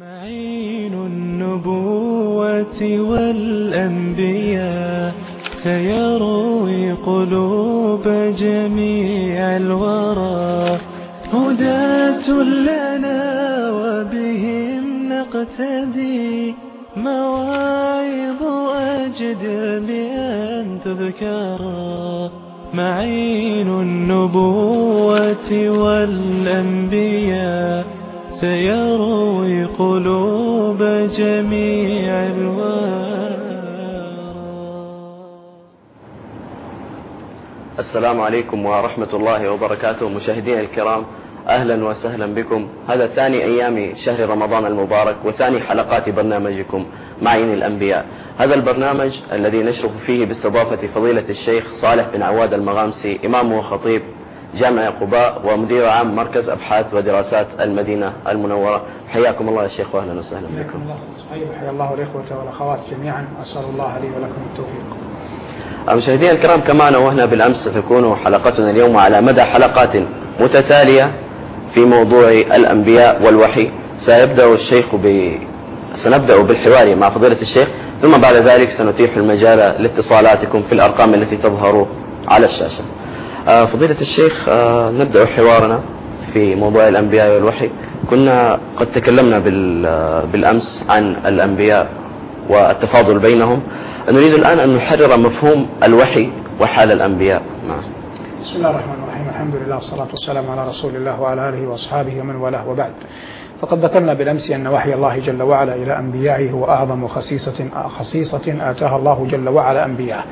معين النبوة والأنبياء سيروي قلوب جميع الورى. هداة لنا وبهم نقتدي مواعظ أجدر بأن تذكرا معين النبوة والأنبياء سيروي قلوب جميع الورى السلام عليكم ورحمة الله وبركاته مشاهدينا الكرام أهلا وسهلا بكم. هذا ثاني أيام شهر رمضان المبارك وثاني حلقات برنامجكم معين الأنبياء. هذا البرنامج الذي نشرف فيه باستضافة فضيلة الشيخ صالح بن عواد المغامسي إمام وخطيب جامع قباء ومدير عام مركز أبحاث ودراسات المدينة المنورة. حياكم الله يا شيخ وأهلا وسهلا بكم. الله صحيح حيا الله الإخوة والأخوات جميعا. أسأل الله لي ولكم التوفيق. مشاهدينا الكرام كما نوهنا بالأمس ستكون حلقتنا اليوم على مدى حلقات متتالية في موضوع الأنبياء والوحي. سيبدأ الشيخ ب... سنبدأ بالحوار مع فضيلة الشيخ. ثم بعد ذلك سنتيح المجال لاتصالاتكم في الأرقام التي تظهر على الشاشة. فضيلة الشيخ آه، نبدأ حوارنا في موضوع الأنبياء والوحي. كنا قد تكلمنا آه، بالأمس عن الأنبياء والتفاضل بينهم. نريد الآن أن نحرر مفهوم الوحي وحال الأنبياء. نعم. بسم الله الرحمن الرحيم. الحمد لله والصلاة والسلام على رسول الله وعلى آله وأصحابه ومن والاه وبعد. فقد ذكرنا بالأمس أن وحي الله جل وعلا إلى أنبيائه هو أعظم خصيصة خصيصة آتاها الله جل وعلا أنبياءه.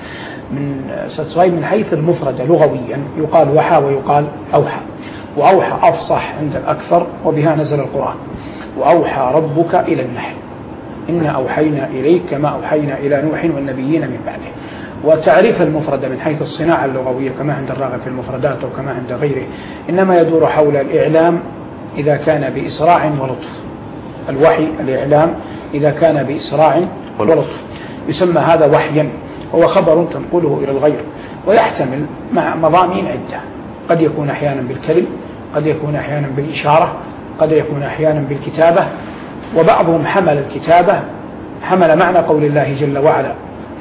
من ستسوي من حيث المفرد لغويا يقال وحى ويقال أوحى. وأوحى أفصح عند الأكثر وبها نزل القرآن. وأوحى ربك إلى النحل. إنا أوحينا إليك كما أوحينا إلى نوح والنبيين من بعده. وتعريف المفرد من حيث الصناعة اللغوية كما عند الراغب في المفردات أو كما عند غيره إنما يدور حول الإعلام إذا كان بإسراع ولطف. الوحي الإعلام إذا كان بإسراع ولطف. يسمى هذا وحيا. هو خبر تنقله إلى الغير. ويحتمل مع مضامين عدة. قد يكون أحيانا بالكلم قد يكون أحيانا بالإشارة قد يكون أحيانا بالكتابة. وبعضهم حمل الكتابة حمل معنى قول الله جل وعلا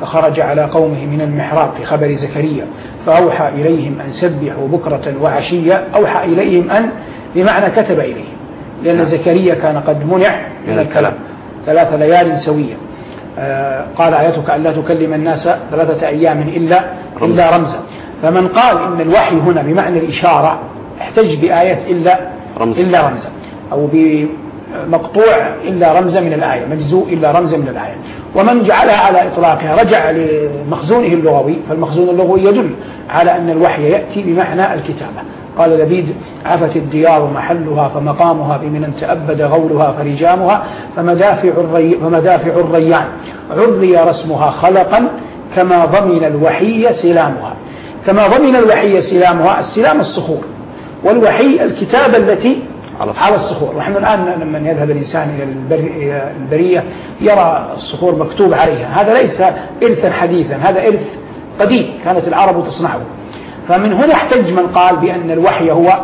فخرج على قومه من المحراب في خبر زكريا فأوحى إليهم أن سبحوا بكرة وعشية أوحى إليهم أن بمعنى كتب إليهم لأن نعم. زكريا كان قد منع من الكلام. ثلاث ليال سوية. آه قال آيتك ألا تكلم الناس ثلاثة أيام إلا إلا رمزا فمن قال إن الوحي هنا بمعنى الإشارة احتج بآية إلا رمزا إلا رمزا أو مقطوع إلا رمزا من الآية مجزوء إلا رمزا من الآية. ومن جعلها على إطلاقها رجع لمخزونه اللغوي فالمخزون اللغوي يدل على أن الوحي يأتي بمعنى الكتابة. قال لبيد عفت الديار محلها فمقامها بمن تأبد غولها فرجامها فمدافع, الري فمدافع الريان. عري رسمها خلقا كما ضمن الوحي سلامها. كما ضمن الوحي سلامها السلام الصخور. والوحي الكتابة التي على الصخور. ونحن الآن لما يذهب الإنسان إلى البرية يرى الصخور مكتوب عليها. هذا ليس إرثا حديثا هذا إرث قديم كانت العرب تصنعه. فمن هنا احتج من قال بأن الوحي هو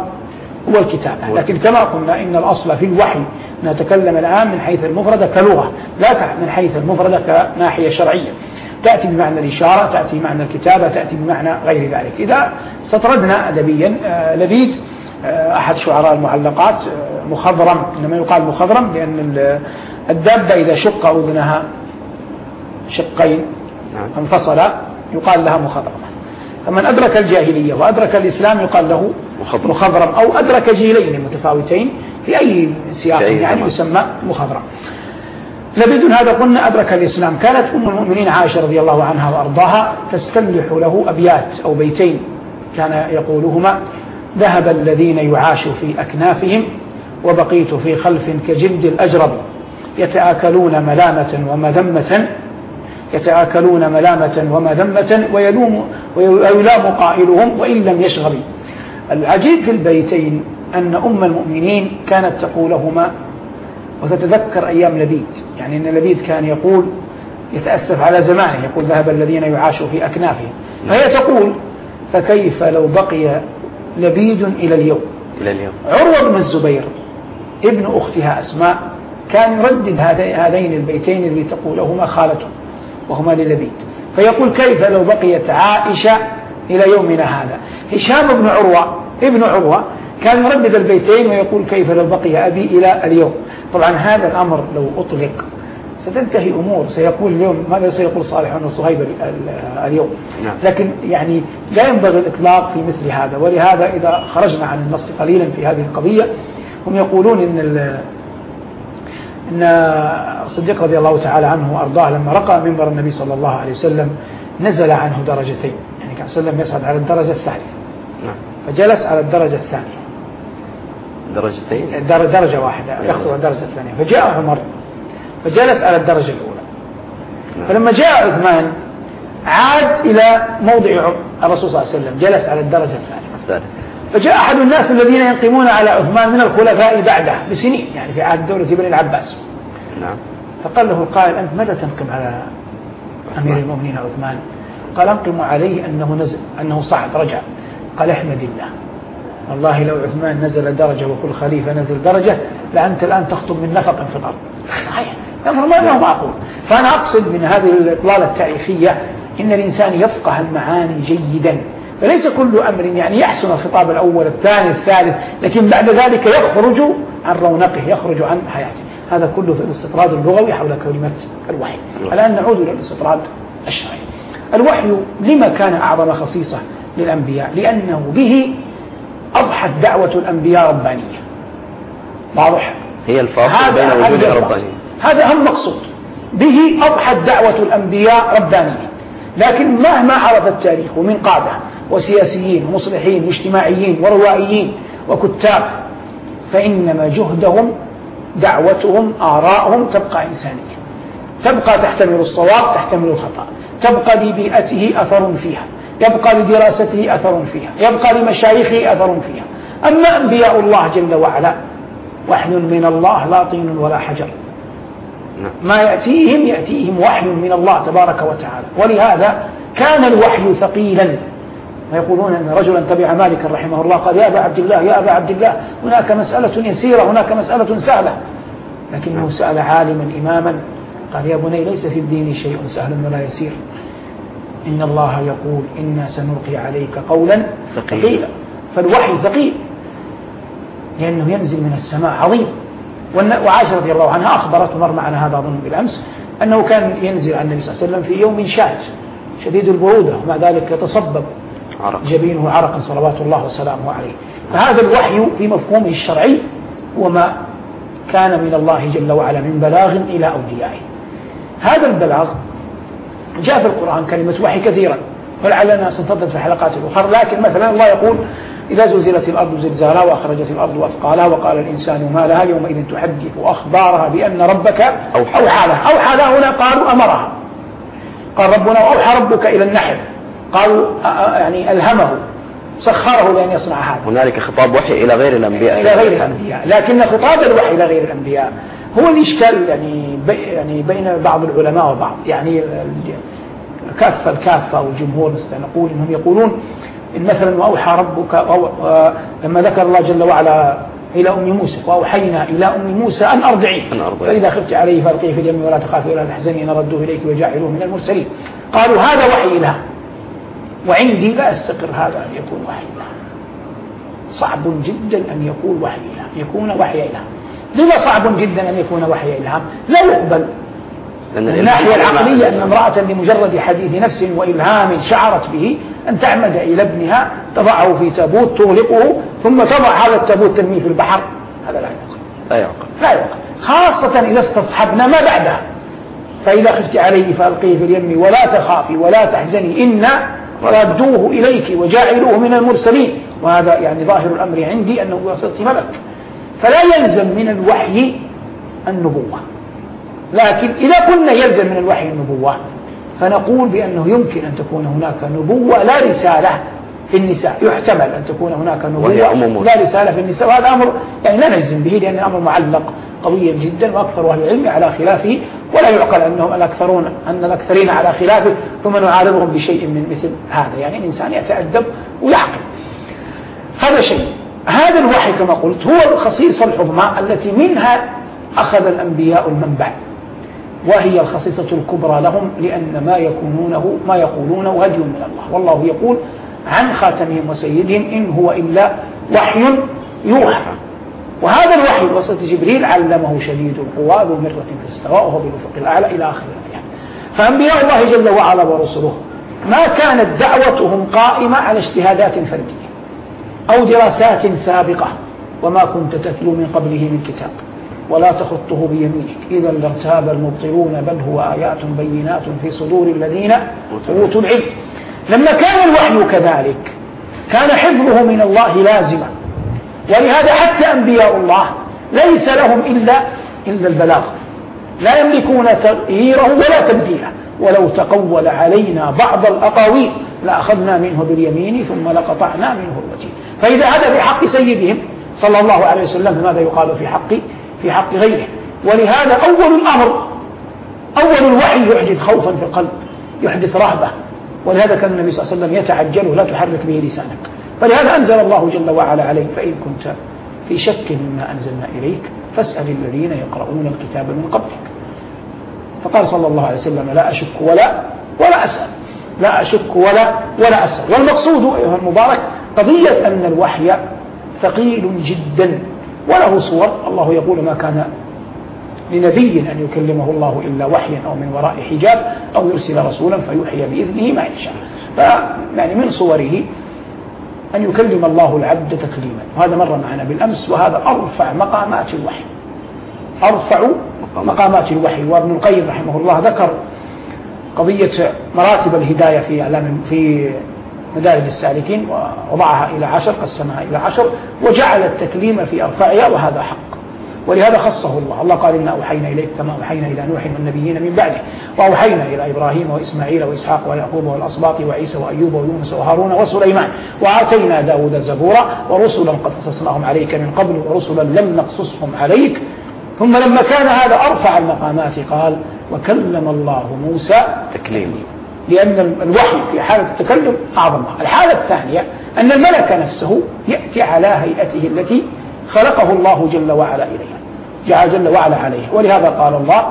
هو الكتابة لكن كما قلنا إن الأصل في الوحي نتكلم الآن من حيث المفردة كلغة لا من حيث المفردة كناحية شرعية. تأتي بمعنى الإشارة تأتي بمعنى الكتابة تأتي بمعنى غير ذلك. إذا استطردنا أدبيا آه، لبيد آه، أحد شعراء المعلقات آه، مخضرم إنما يقال مخضرم لأن الدابة إذا شق أذنها شقين نعم. انفصل يقال لها مخضرمة. فمن أدرك الجاهلية وأدرك الإسلام يقال له مخضرم. أو أدرك جيلين متفاوتين في أي سياق يعني يسمى مخضرم. لبدون هذا قلنا أدرك الإسلام. كانت أم المؤمنين عائشة رضي الله عنها وأرضاها تستملح له أبيات أو بيتين كان يقولهما ذهب الذين يعاش في أكنافهم وبقيت في خلف كجلد الأجرب يتآكلون ملامة ومذمة يتآكلون ملامة ومذمة ويلوم ويلام قائلهم وإن لم يشغب العجيب في البيتين أن أم المؤمنين كانت تقولهما وتتذكر أيام لبيد. يعني أن لبيد كان يقول يتأسف على زمانه يقول ذهب الذين يعاشوا في أكنافهم. فهي تقول فكيف لو بقي لبيد إلى اليوم؟ إلى اليوم. عروة بن الزبير ابن أختها أسماء كان يردد هذين البيتين اللي تقولهما خالته. وهما للبيد فيقول كيف لو بقيت عائشة إلى يومنا هذا؟ هشام بن عروة ابن عروة كان يردد البيتين ويقول كيف لو بقي أبي إلى اليوم؟ طبعا هذا الأمر لو أطلق ستنتهي أمور. سيقول اليوم ماذا سيقول صالح بن صهيب اليوم؟ نعم. لكن يعني لا ينبغي الإطلاق في مثل هذا. ولهذا إذا خرجنا عن النص قليلا في هذه القضية هم يقولون إن أن الصديق رضي الله تعالى عنه وأرضاه لما رقى منبر النبي صلى الله عليه وسلم نزل عنه درجتين. يعني كان صلى الله عليه وسلم يصعد على الدرجة الثالثة نعم. فجلس على الدرجة الثانية. درجتين؟ درجة واحدة. نعم. يخطو الدرجة الثانية. فجاء عمر. فجلس على الدرجة الأولى. نعم. فلما جاء عثمان عاد إلى موضع الرسول صلى الله عليه وسلم. جلس على الدرجة الثانية. فجاء أحد الناس الذين ينقمون على عثمان من الخلفاء بعده بسنين يعني في عهد دولة بني العباس. نعم. فقال له القائل أنت متى تنقم على أمير المؤمنين عثمان؟ قال أنقم عليه أنه نزل أنه صعد رجع. قال احمد الله. والله لو عثمان نزل درجة وكل خليفة نزل درجة لأنت الآن تخطب من نفق في الأرض. صحيح. يظهر ما هو معقول فأنا أقصد من هذه الإطلالة التاريخية إن الإنسان يفقه المعاني جيدا. فليس كل أمر يعني يحسن الخطاب الأول الثاني الثالث لكن بعد ذلك يخرج عن رونقه يخرج عن حياته. هذا كله في الاستطراد اللغوي حول كلمة الوحي. الآن نعود إلى الاستطراد الشرعي. الوحي لما كان أعظم خصيصة للأنبياء؟ لأنه به أضحت دعوة الأنبياء ربانية. واضح؟ هي الفاصل بين وجود ربانية. هذا أهم مقصود. به أضحت دعوة الأنبياء ربانية. لكن مهما عرف التاريخ ومن قادة وسياسيين ومصلحين واجتماعيين وروائيين وكتاب. فإنما جهدهم دعوتهم آراءهم تبقى إنسانية. تبقى تحتمل الصواب تحتمل الخطأ. تبقى لبيئته أثر فيها. يبقى لدراسته أثر فيها. يبقى لمشايخه أثر فيها. أما أنبياء الله جل وعلا وحي من الله لا طين ولا حجر. نعم. ما يأتيهم يأتيهم وحي من الله تبارك وتعالى. ولهذا كان الوحي ثقيلا. ويقولون أن رجلا تبع مالكا رحمه الله قال يا أبا عبد الله يا أبا عبد الله هناك مسألة يسيرة هناك مسألة سهلة. لكنه سأل عالما إماما. قال يا بني ليس في الدين شيء سهل ولا يسير. إن الله يقول إنا سنلقي عليك قولا ثقيلا. فالوحي ثقيل. لأنه ينزل من السماء عظيم. وعائشة رضي الله عنها أخبرت ومر معنا هذا أظن بالأمس أنه كان ينزل على النبي صلى الله عليه وسلم في يوم شاد شديد البرودة ومع ذلك يتصبب. عرق. جبينه عرقا صلوات الله وسلامه عليه. فهذا الوحي في مفهومه الشرعي هو ما كان من الله جل وعلا من بلاغ إلى أوليائه. هذا البلاغ جاء في القرآن كلمة وحي كثيرا ولعلنا سنتفضل في الحلقات الأخرى لكن مثلا الله يقول إذا زلزلت الأرض زلزالها وأخرجت الأرض أثقالها وقال الإنسان ما لها يومئذ تحدث أخبارها بأن ربك أوحى لها. أوحى لها هنا قالوا أمرها. قال ربنا أوحى ربك إلى النحل. قالوا يعني ألهمه سخره لأن يصنع هذا. هنالك خطاب وحي إلى غير الأنبياء. إلى غير الأنبياء. لكن خطاب الوحي إلى غير الأنبياء هو الإشكال يعني يعني بين بعض العلماء وبعض. يعني كافة الكافة أو الجمهور نقول إنهم يقولون إن مثلا وأوحى ربك أو لما ذكر الله جل وعلا إلى أم موسى وأوحينا إلى أم موسى أن أرضعيه فإذا خفت عليه فألقيه في اليم ولا تخافي ولا تحزني نردوه إليك وجاعلوه من المرسلين. قالوا هذا وحي إله وعندي لا يستقر هذا أن يكون وحي إله صعب جدا أن يكون وحي إله يكون وحي إله لما صعب جدا أن يكون وحي إلهام لا يقبل. من الناحية العقلية أن امرأة لمجرد حديث نفس وإلهام شعرت به أن تعمد إلى ابنها تضعه في تابوت تغلقه ثم تضع هذا التابوت ترميه في البحر. هذا لا يعقل لا يعقل لا يعقل خاصة إذا استصحبنا ما بعدها. فإذا خفت عليه فألقيه في اليم ولا تخافي ولا تحزني إنا ردوه إليك وجاعلوه من المرسلين. وهذا يعني ظاهر الأمر عندي أنه وصلت ملك فلا يلزم من الوحي النبوة. لكن إذا قلنا يلزم من الوحي النبوة فنقول بأنه يمكن أن تكون هناك نبوة لا رسالة في النساء. يحتمل أن تكون هناك نبوة لا رسالة في النساء. وهذا أمر يعني لا نجزم به لأن الأمر معلق قويا جدا وأكثر أهل العلم على خلافه ولا يعقل أنهم الأكثرون أن الأكثرين على خلافه ثم نعارضهم بشيء من مثل هذا. يعني الإنسان يتأدب ويعقل. هذا شيء. هذا الوحي كما قلت هو الخصيصة العظمى التي منها أخذ الأنبياء المنبع. وهي الخصيصة الكبرى لهم لأن ما يكونونه ما يقولونه هدي من الله. والله يقول عن خاتمهم وسيدهم إن هو إلا وحي يوحى. وهذا الوحي بواسطة جبريل علمه شديد القوى ذو مرة في السواء وهو بالأفق الأعلى إلى آخر الآيات. فأنبياء الله جل وعلا ورسله ما كانت دعوتهم قائمة على اجتهادات فردية أو دراسات سابقة وما كنت تتلو من قبله من كتاب ولا تخطه بيمينك. إذا لارتاب المبطلون بل هو آيات بينات في صدور الذين أوتوا العلم. لما كان الوحي كذلك كان حفظه من الله لازما. ولهذا حتى أنبياء الله ليس لهم إلا إلا البلاغ. لا يملكون تغييره ولا تبديله. ولو تقول علينا بعض الأقاويل لأخذنا منه باليمين ثم لقطعنا منه الوتين. فإذا هذا في حق سيدهم صلى الله عليه وسلم فماذا يقال في حق؟ في حق غيره. ولهذا أول الأمر أول الوحي يحدث خوفا في القلب يحدث رهبة. ولهذا كان النبي صلى الله عليه وسلم يتعجل لا تحرك به لسانك. فلهذا أنزل الله جل وعلا عليه فإن كنت في شك مما أنزلنا إليك فاسأل الذين يقرؤون الكتاب من قبلك. فقال صلى الله عليه وسلم لا أشك ولا ولا أسأل. لا أشك ولا ولا أسأل. والمقصود أيها المبارك قضية أن الوحي ثقيل جدا وله صور. الله يقول ما كان لنبي أن يكلمه الله إلا وحيا أو من وراء حجاب أو يرسل رسولا فيوحي بإذنه ما يشاء. فيعني من صوره أن يكلم الله العبد تكليما. وهذا مر معنا بالأمس وهذا أرفع مقامات الوحي. أرفع مقامات الوحي. وابن القيم رحمه الله ذكر قضية مراتب الهداية في أعلام في مدارج السالكين ووضعها إلى عشر قسمها إلى عشر وجعل التكليم في أرفعها وهذا حق. ولهذا خصه الله. الله قال إنا أوحينا إليك كما أوحينا إلى نوح والنبيين من بعده وأوحينا إلى إبراهيم وإسماعيل وإسحاق ويعقوب والأسباط وعيسى وأيوب ويونس وهارون وسليمان وآتينا داود زبورا ورسلا قد قصصناهم عليك من قبل ورسلا لم نقصصهم عليك. ثم لما كان هذا أرفع المقامات قال وكلم الله موسى تكليما. لأن الوحي في حالة التكلم أعظم. الحالة الثانية أن الملك نفسه يأتي على هيئته التي خلقه الله جل وعلا إليها. جعل جل وعلا عليه. ولهذا قال الله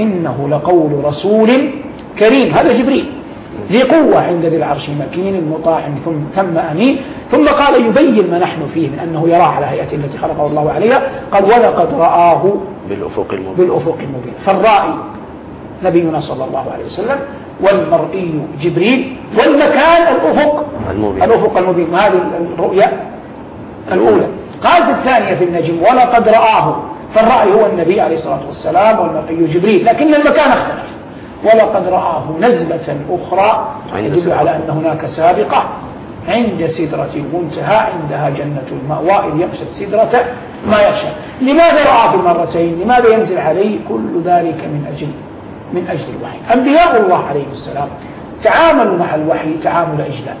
إنه لقول رسول كريم. هذا جبريل. ذي قوة عند ذي العرش مكين مطاع ثم ثم أمين. ثم قال يبين ما نحن فيه من أنه يرى على هيئته التي خلقه الله عليها. قال ولقد رآه بالأفق المبين. بالأفق المبين. فالرائي نبينا صلى الله عليه وسلم والمرئي جبريل والمكان الأفق. المبين. الأفق المبين. وهذه الرؤيا الأولى. قال في الثانية في النجم ولقد رآه. فالرأي هو النبي عليه الصلاة والسلام والمرئي جبريل لكن المكان اختلف. ولقد رآه نزلة أخرى يدل على أن هناك سابقة عند سدرة المنتهى عندها جنة المأوى إذ يغشى السدرة ما يغشى لماذا رأى في المرتين لماذا ينزل عليه؟ كل ذلك من أجل من أجل الوحي. أنبياء الله عليه السلام تعاملوا مع الوحي تعامل إجلال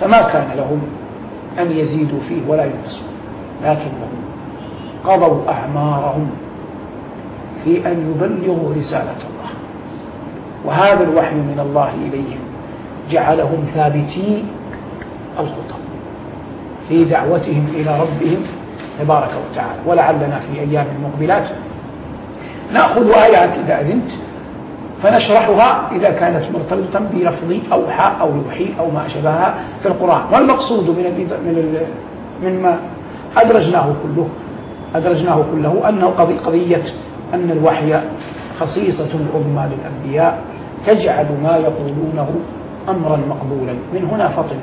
فما كان لهم أن يزيدوا فيه ولا ينقصوا لكنهم قضوا أعمارهم في أن يبلغوا رسالة الله. وهذا الوحي من الله إليهم جعلهم ثابتي الخطى في دعوتهم إلى ربهم تبارك وتعالى. ولعلنا في أيام مقبلات نأخذ آيات إذا أذنت فنشرحها إذا كانت مرتبطة بلفظ أوحى أو يوحي أو ما أشبهها في القرآن. والمقصود من من مما أدرجناه كله أدرجناه كله أنه قضية أن الوحي خصيصة عظمى للأنبياء تجعل ما يقولونه أمرا مقبولا. من هنا فطن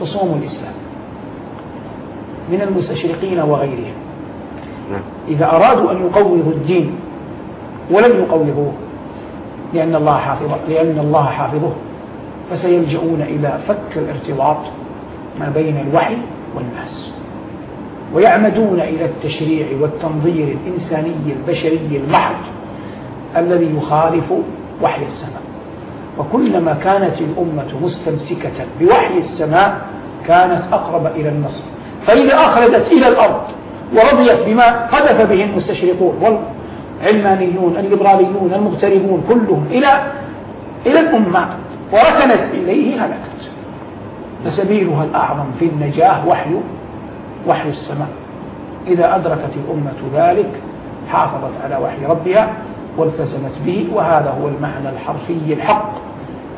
خصوم الإسلام من المستشرقين وغيرهم. نعم. إذا أرادوا أن يقوضوا الدين ولم يقوضوه لأن الله حافظه لأن الله حافظه. فسيلجؤون إلى فك الارتباط ما بين الوحي والناس. ويعمدون إلى التشريع والتنظير الإنساني البشري المحض الذي يخالف وحي السماء. وكلما كانت الأمة مستمسكة بوحي السماء كانت أقرب إلى النصر. فإذا أخرجت إلى الأرض ورضيت بما قذف به المستشرقون والعلمانيون الليبراليون المغتربون كلهم إلى إلى الأمة وركنت إليه هلكت. فسبيلها الأعظم في النجاة وحي وحي السماء. إذا أدركت الأمة ذلك حافظت على وحي ربها والتزمت به وهذا هو المعنى الحرفي الحق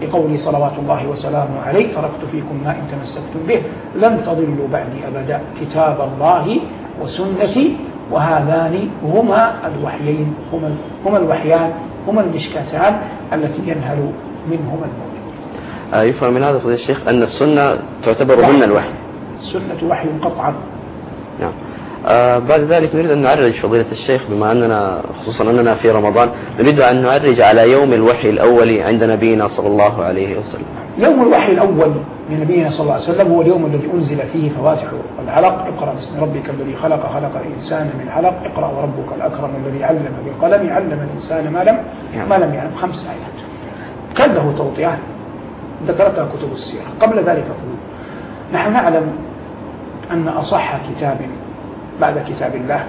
لقول صلوات الله وسلامه عليه تركت فيكم ما إن تمسكتم به لن تضلوا بعدي أبدا. كتاب الله وسنتي وهذان هما الوحيين هما, هما الوحيان هما المشكاتان التي ينهل منهما المؤمن آه يفهم من هذا فضيلة الشيخ أن السنة تعتبر ضمن الوحي. السنة وحي قطعا. نعم. آه بعد ذلك نريد أن نعرج فضيلة الشيخ بما أننا خصوصا أننا في رمضان نريد أن نعرج على يوم الوحي الأول عند نبينا صلى الله عليه وسلم. يوم الوحي الأول لنبينا صلى الله عليه وسلم هو اليوم الذي أنزل فيه فواتح العلق. اقرأ باسم ربك الذي خلق خلق الإنسان من علق. اقرأ وربك الأكرم الذي علم بالقلم. علم الإنسان ما لم ما لم يعلم. خمس آيات. كان له توطئة ذكرتها كتب السيرة. قبل ذلك أقول نحن نعلم أن أصح كتاب بعد كتاب الله.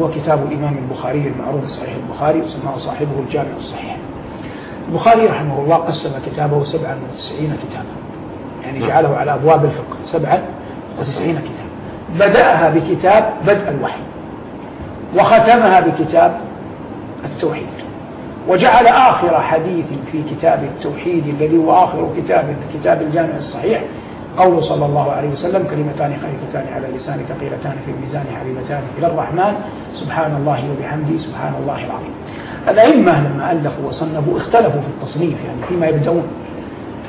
هو كتاب الإمام البخاري المعروف صحيح البخاري وسماه صاحبه الجامع الصحيح. البخاري رحمه الله قسم كتابه 97 كتابا. يعني نعم. جعله على أبواب الفقه. 97 كتاب. بدأها بكتاب بدء الوحي. وختمها بكتاب التوحيد. وجعل آخر حديث في كتاب التوحيد الذي هو آخر كتاب كتاب الجامع الصحيح قول صلى الله عليه وسلم كلمتان خفيفتان على لسانك ثقيلتان في الميزان حبيبتان إلى الرحمن. سبحان الله وبحمده سبحان الله العظيم. الأئمة لما ألفوا وصنفوا اختلفوا في التصنيف يعني فيما يبدأون.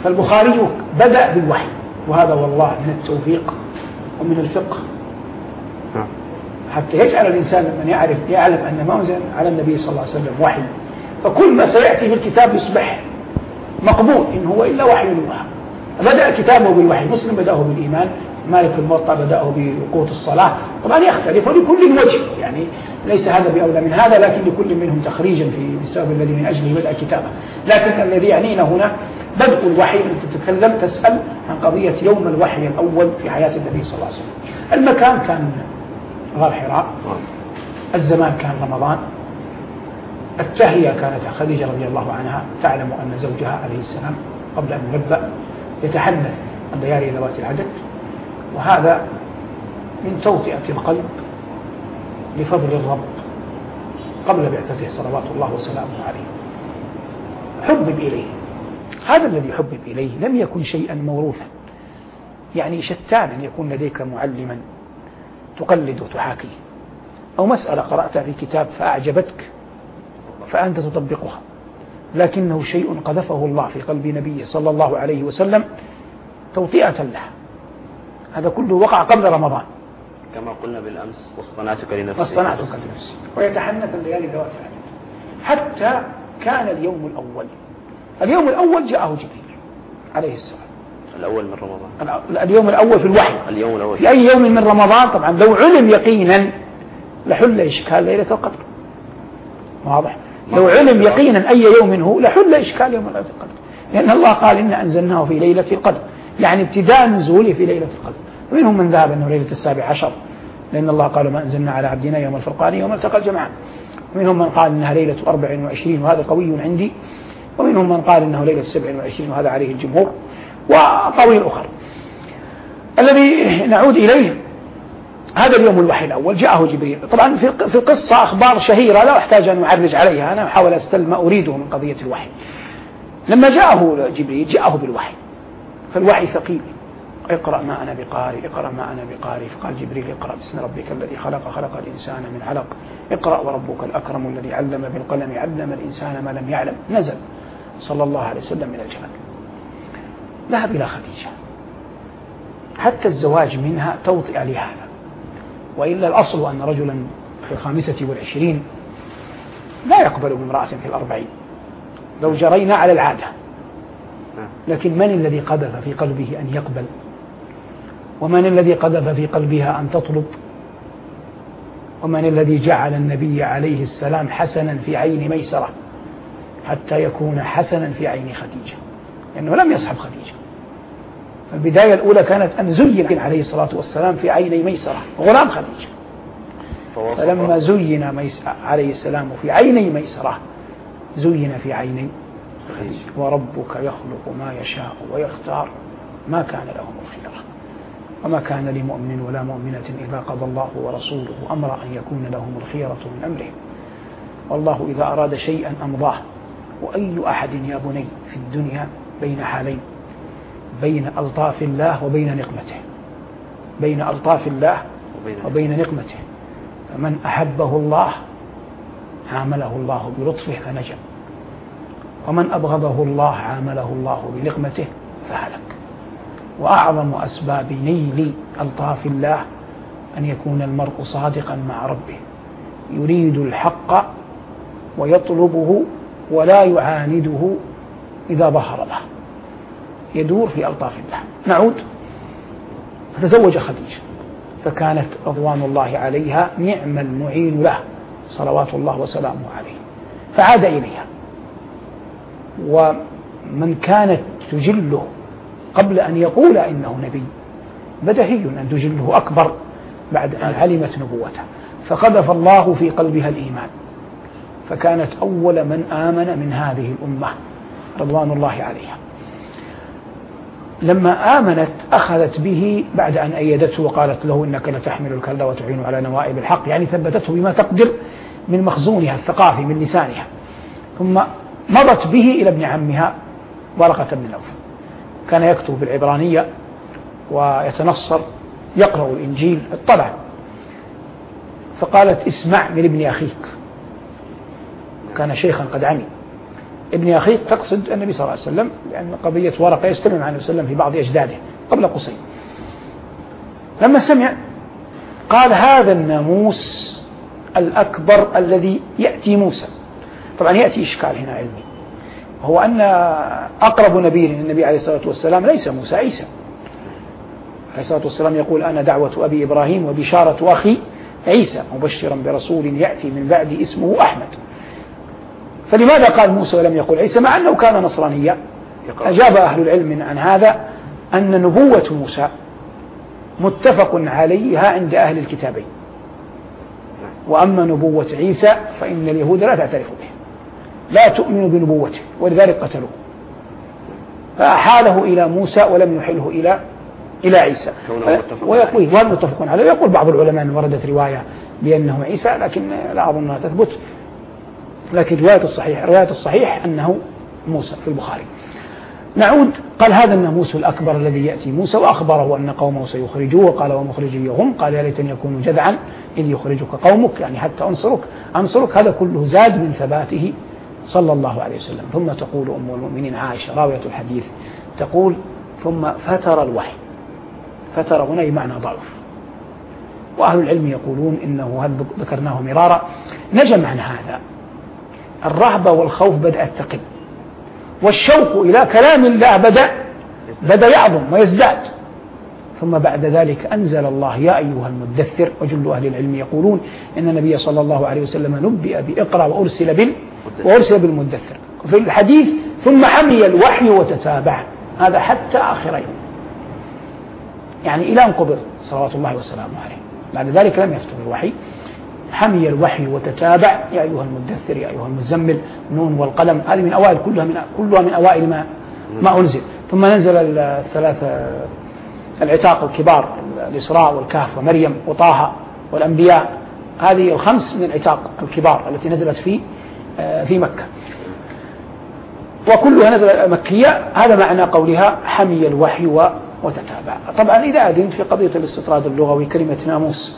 فالبخاري بدأ بالوحي وهذا والله من التوفيق ومن الفقه. نعم. حتى يجعل الإنسان من يعرف يعلم أن ما أنزل على النبي صلى الله عليه وسلم وحي. فكل ما سيأتي في الكتاب يصبح مقبول إن هو إلا وحي الله بدأ كتابه بالوحي. مسلم بدأه بالإيمان مالك الموطأ بدأه بوقوت الصلاة. طبعا يختلف ولكل وجه يعني ليس هذا بأولى من هذا لكن لكل منهم تخريجا في السبب الذي من أجله بدأ كتابه. لكن الذي يعنينا هنا بدء الوحي. أنت تتكلم تسأل عن قضية يوم الوحي الأول في حياة النبي صلى الله عليه وسلم. المكان كان غار حراء. الزمان كان رمضان. التهيئة كانت خديجة رضي الله عنها تعلم أن زوجها عليه السلام قبل أن ينبأ يتحنث الليالي ذوات العدد. وهذا من توطئة القلب لفضل الرب قبل بعثته صلوات الله وسلامه عليه. حبب إليه. هذا الذي حبب إليه لم يكن شيئا موروثا. يعني شتان أن يكون لديك معلما تقلد وتحاكيه أو مسألة قرأتها في كتاب فأعجبتك فأنت تطبقها. لكنه شيء قذفه الله في قلب نبيه صلى الله عليه وسلم توطئة له. هذا كله وقع قبل رمضان. كما قلنا بالأمس واصطنعتك لنفسي واصطنعتك لنفسي ويتحنث الليالي ذوات العدد حتى كان اليوم الأول. اليوم الأول جاءه جبريل عليه السلام. الأول من رمضان. اليوم الأول في الوحي. اليوم الأول. في أي يوم من رمضان؟ طبعا لو علم يقينا لحل إشكال ليلة القدر. واضح؟ لو علم يقينا أي يوم هو لحل إشكال يوم ليلة القدر لأن الله قال إنا أنزلناه في ليلة القدر. يعني ابتداء نزوله في ليلة القدر. ومنهم من ذهب أنه ليلة السابع عشر. لأن الله قال ما أنزلنا على عبدنا يوم الفرقان يوم التقى الجمعان. ومنهم من قال إنها ليلة 24 وهذا قوي عندي. ومنهم من قال إنه ليلة 27 وهذا عليه الجمهور. وقوي أخر. الذي نعود إليه هذا اليوم الوحي الأول. جاءه جبريل. طبعا في القصة أخبار شهيرة لا أحتاج أن أعرج عليها. أنا أحاول أستلم ما أريده من قضية الوحي. لما جاءه جبريل جاءه بالوحي. فالوحي ثقيل. اقرأ ما أنا بقارئ اقرأ ما أنا بقارئ فقال جبريل اقرأ باسم ربك الذي خلق خلق الإنسان من علق. اقرأ وربك الأكرم الذي علم بالقلم علم الإنسان ما لم يعلم. نزل صلى الله عليه وسلم من الجبل ذهب إلى خديجة. حتى الزواج منها توطئ لهذا وإلا الأصل أن رجلا في الخامسة والعشرين لا يقبل بامرأة في الأربعين. لو جرينا على العادة. لكن من الذي قذف في قلبه أن يقبل؟ ومن الذي قذف في قلبها أن تطلب؟ ومن الذي جعل النبي عليه السلام حسنا في عين ميسرة حتى يكون حسنا في عين خديجة؟ لأنه لم يصحب خديجة. البداية الأولى كانت أن زين عليه الصلاة والسلام في عيني ميسرة غلام خديجة. فلما زين عليه السلام في عيني ميسرة زين في عيني خديجة. وربك يخلق ما يشاء ويختار. ما كان لهم الخيرة وما كان لمؤمن ولا مؤمنة إذا قضى الله ورسوله أمر أن يكون لهم الخيرة من أمرهم. والله إذا أراد شيئا أمضاه. وأي أحد يا بني في الدنيا بين حالين؟ بين ألطاف الله وبين نقمته. بين ألطاف الله وبين نقمته. فمن أحبه الله عامله الله بلطفه فنجا. ومن أبغضه الله عامله الله بنقمته فهلك. وأعظم أسباب نيل ألطاف الله أن يكون المرء صادقا مع ربه. يريد الحق ويطلبه ولا يعانده إذا ظهر له. يدور في ألطاف الله. نعود. فتزوج خديجة. فكانت رضوان الله عليها نعم المعين له. صلوات الله وسلامه عليه. فعاد إليها. ومن كانت تجله قبل أن يقول إنه نبي بدهي أن تجله أكبر بعد أن علمت نبوته. فقذف الله في قلبها الإيمان. فكانت أول من آمن من هذه الأمة رضوان الله عليها. لما آمنت أخذت به بعد أن أيدته وقالت له إنك لتحمل الكلا وتعين على نوائب الحق يعني ثبتته بما تقدر من مخزونها الثقافي من لسانها. ثم مضت به إلى ابن عمها ورقة بن نوفل كان يكتب بالعبرانية ويتنصر يقرأ الإنجيل اطلع. فقالت اسمع من ابن أخيك. كان شيخا قد عمي. ابن أخيك تقصد النبي صلى الله عليه وسلم لأن قضية ورقة يستمع مع النبي صلى الله عليه وسلم في بعض أجداده قبل قصي. لما سمع قال هذا الناموس الأكبر الذي يأتي موسى. طبعا يأتي إشكال هنا علمي. هو أن أقرب نبي للنبي عليه الصلاة والسلام ليس موسى عيسى. عليه الصلاة والسلام يقول أنا دعوة أبي إبراهيم وبشارة أخي عيسى مبشرا برسول يأتي من بعد اسمه أحمد. فلماذا قال موسى ولم يقل عيسى مع أنه كان نصرانيا؟ أجاب أهل العلم عن هذا أن نبوة موسى متفق عليها عند أهل الكتابين. وأما نبوة عيسى فإن اليهود لا تعترف به. لا تؤمن بنبوته ولذلك قتلوه. فأحاله إلى موسى ولم يحله إلى إلى عيسى. ويقول وهل متفق عليه. ويقول بعض العلماء أن وردت رواية بأنه عيسى لكن لا أظن أنها تثبت. لكن رواية الصحيح رواية الصحيح أنه موسى في البخاري. نعود قال هذا الناموس الأكبر الذي يأتي. موسى وأخبره أن قومه سيخرجوه وقال ومخرجي هم قال يا ليتني يكون جدعا إذ يخرجك قومك يعني حتى أنصرك. أنصرك هذا كله زاد من ثباته صلى الله عليه وسلم. ثم تقول أم المؤمنين عائشة راوية الحديث تقول ثم فتر الوحي. فتر هنا بمعنى ضعف. وأهل العلم يقولون إنه ذكرناه مرارا. نجم عن هذا. الرهبة والخوف بدأت تقل والشوق إلى كلام الله بدأ بدأ يعظم ويزداد. ثم بعد ذلك أنزل الله يا أيها المدثر وجل أهل العلم يقولون إن النبي صلى الله عليه وسلم نبئ بإقرأ وأرسل بال وأرسل بالمدثر. في الحديث ثم حمي الوحي وتتابع. هذا حتى آخر يوم. يعني إلى أن قبر صلوات الله وسلامه عليه. بعد ذلك لم يفتر الوحي. حمي الوحي وتتابع. يا أيها المدثر يا أيها المزمل نون والقلم. هذه من أوائل كلها من كلها من أوائل ما ما أنزل. ثم نزل الثلاثة العتاق الكبار الإسراء والكهف ومريم وطه والأنبياء. هذه الخمس من العتاق الكبار التي نزلت في في مكة. وكلها نزل مكية. هذا معنى قولها حمي الوحي وتتابع. طبعا إذا أذنت في قضية الاستطراد اللغوي كلمة ناموس.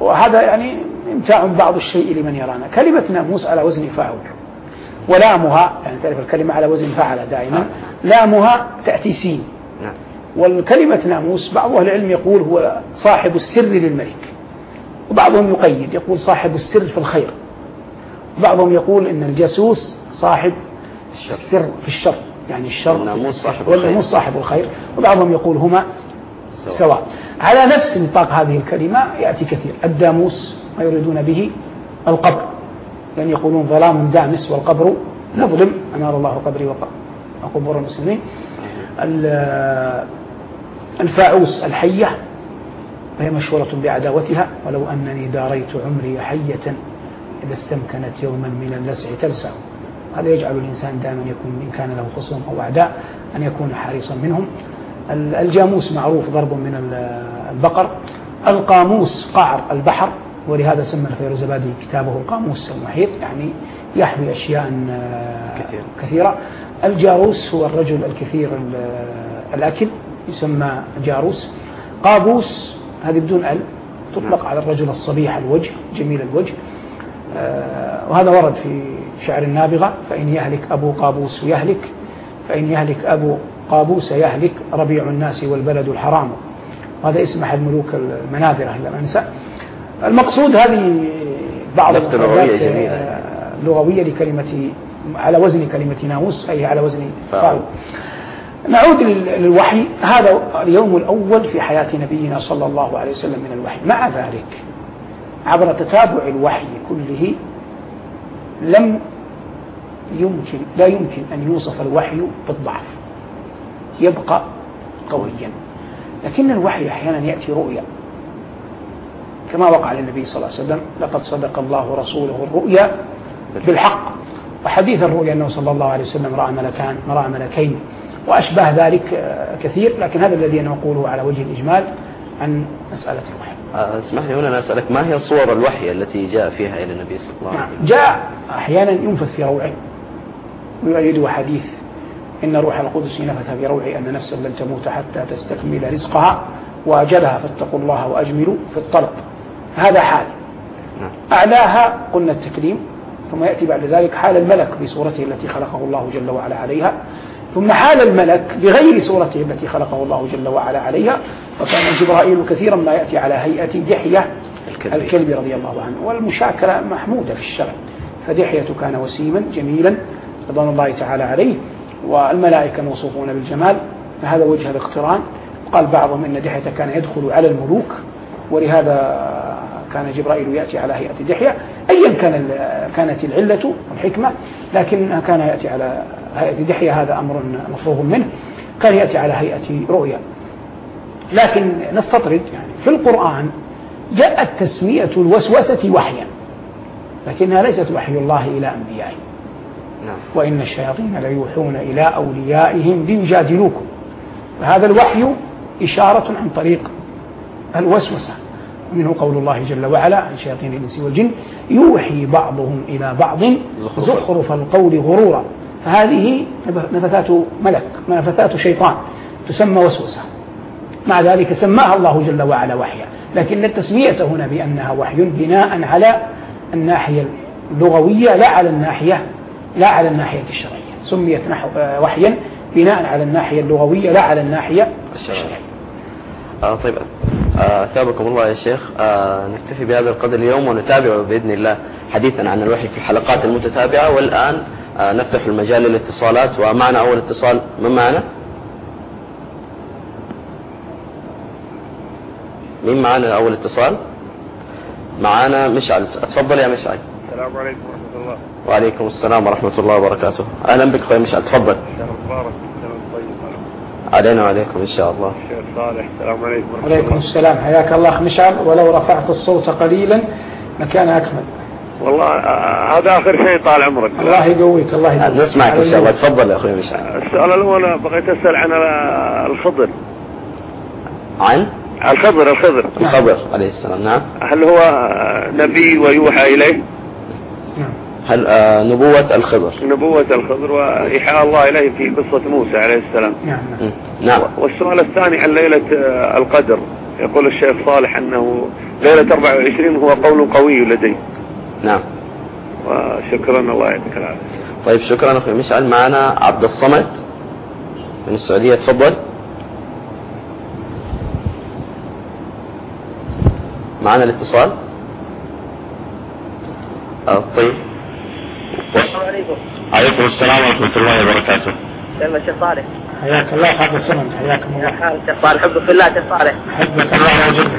وهذا يعني إمتاع بعض الشيء لمن يرانا. كلمة ناموس على وزن فاعل. ولامها يعني تعرف الكلمة على وزن فعل دائما. نعم. لامها تأتي سين. نعم. والكلمة ناموس بعض أهل العلم يقول هو صاحب السر للملك. وبعضهم يقيد يقول صاحب السر في الخير. وبعضهم يقول إن الجاسوس صاحب السر في الشر. يعني الشر والناموس صاحب والناموس صاحب الخير. وبعضهم يقول هما سواء. على نفس نطاق هذه الكلمة يأتي كثير. الداموس ما يريدون به القبر. يعني يقولون ظلام دامس والقبر مظلم أنار الله قبري وقبور المسلمين. الفاعوس الحية وهي مشهورة بعداوتها. ولو أنني داريت عمري حية إذا استمكنت يوما من اللسع تلسع. هذا يجعل الإنسان دائما يكون إن كان له خصوم أو أعداء أن يكون حريصا منهم. الجاموس معروف ضرب من البقر. القاموس قعر البحر ولهذا سمى الفيروزبادي كتابه القاموس المحيط يعني يحوي أشياء كثيرة. كثيرة. الجاروس هو الرجل الكثير الأكل يسمى جاروس. قابوس هذه بدون ال تطلق على الرجل الصبيح الوجه جميل الوجه. آه، وهذا ورد في شعر النابغة فإن يهلك أبو قابوس يهلك فإن يهلك أبو قابوس يهلك ربيع الناس والبلد الحرام. وهذا اسم أحد ملوك المناذرة لم أنسى. المقصود هذه بعض اللغوية آه، لغوية لكلمة على وزن كلمة ناموس أي على وزن فاعل نعود للوحي. هذا اليوم الأول في حياة نبينا صلى الله عليه وسلم من الوحي. مع ذلك عبر تتابع الوحي كله لم يمكن لا يمكن أن يوصف الوحي بالضعف. يبقى قويا. لكن الوحي أحيانا يأتي رؤيا. كما وقع للنبي صلى الله عليه وسلم لقد صدق الله رسوله الرؤيا بالحق. وحديث الرؤيا أنه صلى الله عليه وسلم رأى ملكان رأى ملكين وأشباه ذلك كثير. لكن هذا الذي أنا أقوله على وجه الإجمال عن مسألة الوحي. آه، اسمح لي هنا أسألك ما هي صور الوحي التي جاء فيها إلى النبي صلى الله عليه وسلم؟ جاء أحيانا ينفث في روعه ويؤيده حديث إن روح القدس نفث في روعي أن نفسا لن تموت حتى تستكمل رزقها وأجلها فاتقوا الله وأجملوا في الطلب. هذا حال. نعم. أعلاها قلنا التكريم ثم يأتي بعد ذلك حال الملك بصورته التي خلقه الله جل وعلا عليها. ثم حال الملك بغير صورته التي خلقه الله جل وعلا عليها. وكان جبرائيل كثيرا ما يأتي على هيئة دحية الكلب. الكلب رضي الله عنه. والمشاكلة محمودة في الشرع. فدحية كان وسيما جميلا رضوان الله تعالى عليه. والملائكة موصوفون بالجمال فهذا وجه الاقتران. قال بعضهم إن دحية كان يدخل على الملوك ولهذا كان جبرائيل يأتي على هيئة دحية. أيا كان كانت العلة والحكمة لكن كان يأتي على هيئة دحية هذا أمر مفروغ منه. كان يأتي على هيئة رؤيا. لكن نستطرد يعني في القرآن جاءت تسمية الوسوسة وحيا لكنها ليست وحي الله إلى أنبيائه. وإن الشياطين ليوحون إلى أوليائهم ليجادلوكم. فهذا الوحي إشارة عن طريق الوسوسة. منه قول الله جل وعلا عن شياطين الإنس والجن يوحي بعضهم إلى بعض زخرف. زخرف القول غرورا. فهذه نفثات ملك نفثات شيطان تسمى وسوسة. مع ذلك سماها الله جل وعلا وحيا. لكن التسمية هنا بأنها وحي بناء على الناحية اللغوية لا على الناحية لا على الناحية الشرعية سميت نحو آه، وحيا بناء على الناحية اللغوية لا على الناحية الشرعية. آه طيب. آه، أثابكم الله يا شيخ. آه نكتفي بهذا القدر اليوم ونتابع بإذن الله حديثا عن الوحي في الحلقات المتتابعة. والآن آه نفتح المجال للاتصالات. ومعنا أول اتصال. من معنا؟ مين معنا أول اتصال؟ معنا مشعل. تفضل يا مشعل. السلام عليكم ورحمة الله. وعليكم السلام ورحمة الله وبركاته. أهلا بك أخوي مشعل تفضل. طيب علينا وعليكم إن شاء الله. الشيخ صالح السلام عليكم ورحمة عليكم الله. السلام. حياك الله أخ مشعل. ولو رفعت الصوت قليلا لكان أكمل. والله آه، هذا آخر شيء طال عمرك. الله يقويك الله آه، يقويك نسمعك إن شاء الله. تفضل يا أخوي مشعل. السؤال الأول بغيت أسأل عن الخضر. عن؟ الخضر الخضر. الخضر عليه السلام. نعم. هل هو آه، نبي ويوحى إليه؟ آه نبوة الخضر. نبوة الخضر وإيحاء الله إليه في قصة موسى عليه السلام. نعم. نعم. نعم. والسؤال الثاني عن ليلة آه، القدر. يقول الشيخ صالح أنه ليلة 24 هو قول قوي لدي. نعم. وشكرا الله يعطيك العافية. طيب شكرا أخوي مشعل. معنا عبد الصمد من السعودية. تفضل. معنا الاتصال. آه طيب. السلام عليكم. عليكم السلام ورحمة الله وبركاته. كلمة شيخ صالح. حياك الله حق السمن حياكم يا الله حال شيخ صالح حبك في الله شيخ صالح. حبك الله ويجزيك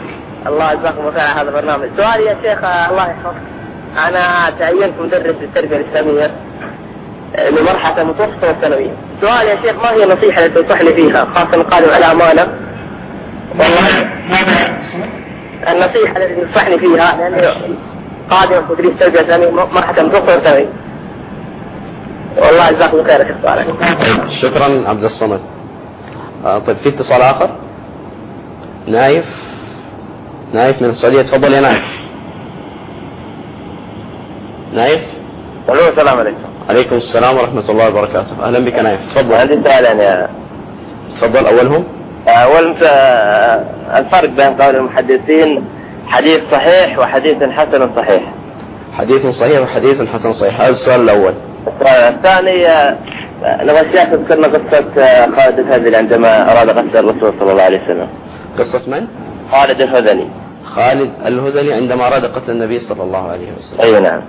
الله يجزاكم خير على هذا البرنامج. سؤالي يا شيخ آه، الله يحفظك. أنا تعينت مدرس للتربية الإسلامية آه، لمرحلة المتوسطة والثانوية. سؤالي يا شيخ ما هي النصيحة التي تنصحني فيها؟ خاصة قالوا على أمانة. والله ماذا؟ النصيحة التي تنصحني فيها لأني قادم تدريس التربية الإسلامية مرحلة المتوسطة والثانوية. والله خير يا شيخ صالح. طيب شكرا عبد الصمد. آه طيب في اتصال آخر؟ نايف؟ نايف من السعودية تفضل يا نايف. نايف؟ ألو السلام عليكم. عليكم السلام ورحمة الله وبركاته. أهلا بك نايف تفضل. عندي سؤالين يا تفضل أولهم؟ أول الفرق بين قول المحدثين حديث صحيح وحديث حسن صحيح. حديث صحيح وحديث حسن صحيح. هذا السؤال الأول. الثاني نبغى الشيخ تذكرنا قصة خالد الهذلي عندما أراد قتل الرسول صلى الله عليه وسلم. قصة من؟ خالد الهذلي. خالد الهذلي عندما أراد قتل النبي صلى الله عليه وسلم. أي نعم.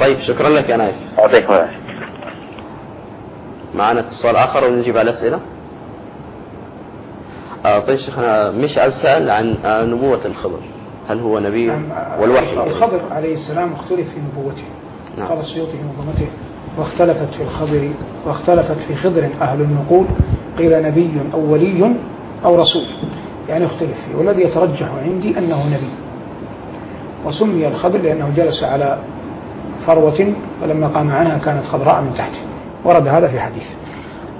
طيب شكرا لك يا نايف. يعطيكم العافية معنا اتصال آخر ونجيب على الأسئلة آه طيب شيخنا مشعل سأل عن آه نبوة الخضر. هل هو نبي نعم، والوحي؟ الخضر عليه السلام اختلف في نبوته. نعم. قال السيوطي في منظمته واختلفت في الخضر واختلفت في خضر أهل النقول قيل نبي أو ولي أو رسول. يعني اختلف فيه. والذي يترجح عندي أنه نبي. وسمي الخضر لأنه جلس على فروة فلما قام عنها كانت خضراء من تحته. ورد هذا في حديث.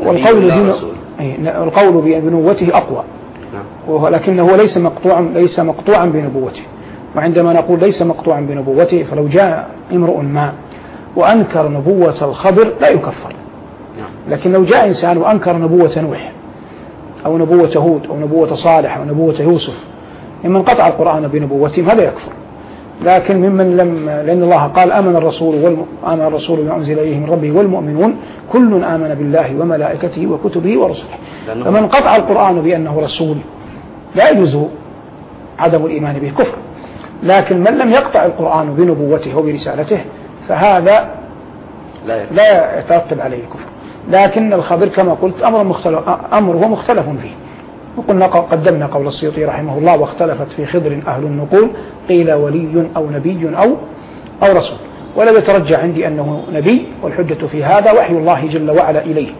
والقول لا بن- رسول. أي، لا، القول بنبوته أقوى. نعم. ولكنه ليس مقطوعا ليس مقطوعا بنبوته. وعندما نقول ليس مقطوعا بنبوته فلو جاء امرؤ ما وأنكر نبوة الخضر لا يكفر. نعم. لكن لو جاء إنسان وأنكر نبوة نوح أو نبوة هود أو نبوة صالح أو نبوة يوسف ممن قطع القرآن بنبوتهم هذا يكفر. لكن ممن لم لأن الله قال آمن الرسول. آمن الرسول بما أنزل إليه من ربه والمؤمنون كل آمن بالله وملائكته وكتبه ورسله. فمن قطع القرآن بأنه رسول لا يجوز عدم الإيمان به كفر. لكن من لم يقطع القرآن بنبوته وبرسالته فهذا لا يترتب عليه الكفر. لكن الخبر كما قلت أمر مختلف أمره مختلف فيه. وقلنا قدمنا قول السيوطي رحمه الله واختلفت في خضر أهل النقول قيل ولي أو نبي أو أو رسول. والذي يترجى عندي أنه نبي والحجة في هذا وحي الله جل وعلا إليه.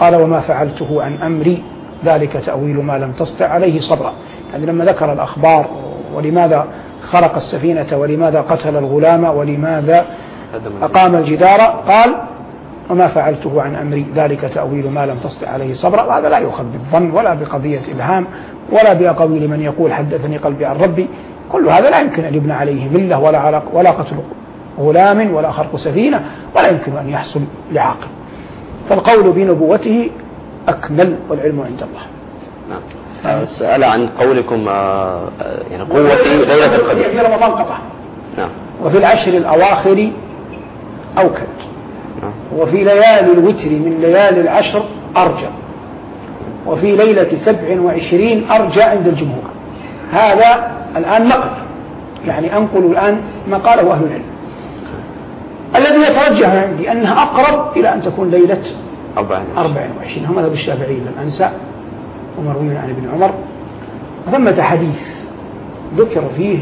قال وما فعلته عن أمري ذلك تأويل ما لم تستع عليه صبرا. يعني لما ذكر الأخبار ولماذا خرق السفينة ولماذا قتل الغلام ولماذا أقام الجدار؟ قال وما فعلته عن أمري ذلك تأويل ما لم تستطع عليه صبرا. وهذا لا يؤخذ بالظن ولا بقضية إلهام ولا بأقاويل من يقول حدثني قلبي عن ربي. كل هذا لا يمكن أن يبنى عليه ملة ولا على ولا قتل غلام ولا خرق سفينة ولا يمكن أن يحصل لعاقل. فالقول بنبوته أكمل والعلم عند الله. نعم. سأل عن قولكم آه، آه، يعني قوتي غير القدير في رمضان قطع. نعم. وفي العشر الأواخر أوكد. نعم. وفي ليالي الوتر من ليالي العشر أرجى. وفي ليلة سبع وعشرين أرجى عند الجمهور. هذا الآن نقل. يعني أنقل الآن ما قاله أهل العلم. الذي يترجح عندي أنها أقرب إلى أن تكون ليلة أربعة 24 هم مذهب الشافعي لم أنسى ومروي عن ابن عمر ثمة حديث ذكر فيه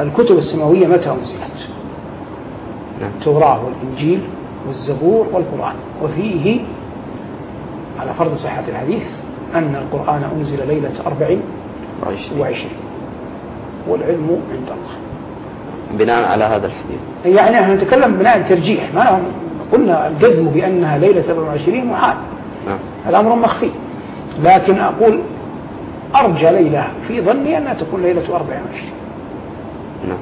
الكتب السماوية متى أنزلت؟ نعم. التوراة والإنجيل والزبور والقرآن. وفيه على فرض صحة الحديث أن القرآن أنزل ليلة أربع وعشرين. والعلم عند الله. بناء على هذا الحديث. يعني نحن نتكلم بناء الترجيح ما قلنا الجزم بأنها ليلة 27 محال نعم. هذا أمر مخفي. لكن أقول أرجى ليلة في ظني أنها تكون ليلة 24 نعم.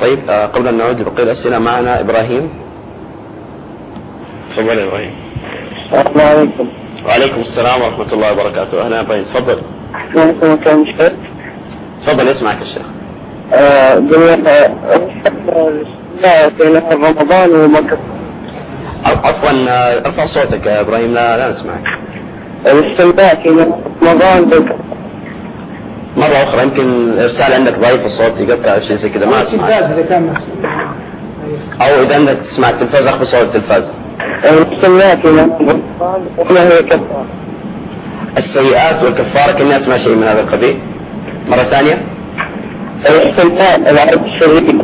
طيب آه، قبل أن نعود لبقية الأسئلة معنا إبراهيم. تفضل يا إبراهيم. السلام عليكم. وعليكم السلام ورحمة الله وبركاته. أهلا يا إبراهيم تفضل. أحسنكم كم شهر تفضل يسمعك الشيخ قلنا في نهار رمضان ومكة. عفوا آه، ارفع صوتك يا إبراهيم. لا لا نسمعك. نهار رمضان بك. مرة أخرى يمكن الإرسال عندك ضعيف الصوت يقطع أو شيء زي كذا ما أسمعك التلفاز إذا كان أو إذا عندك تسمع التلفاز أخفض صوت التلفاز. رمضان وما هي كفارة؟ السيئات والكفارة كأني أسمع شيء من هذا القبيل. مرة ثانية. الاستمتاع العيد الشريف.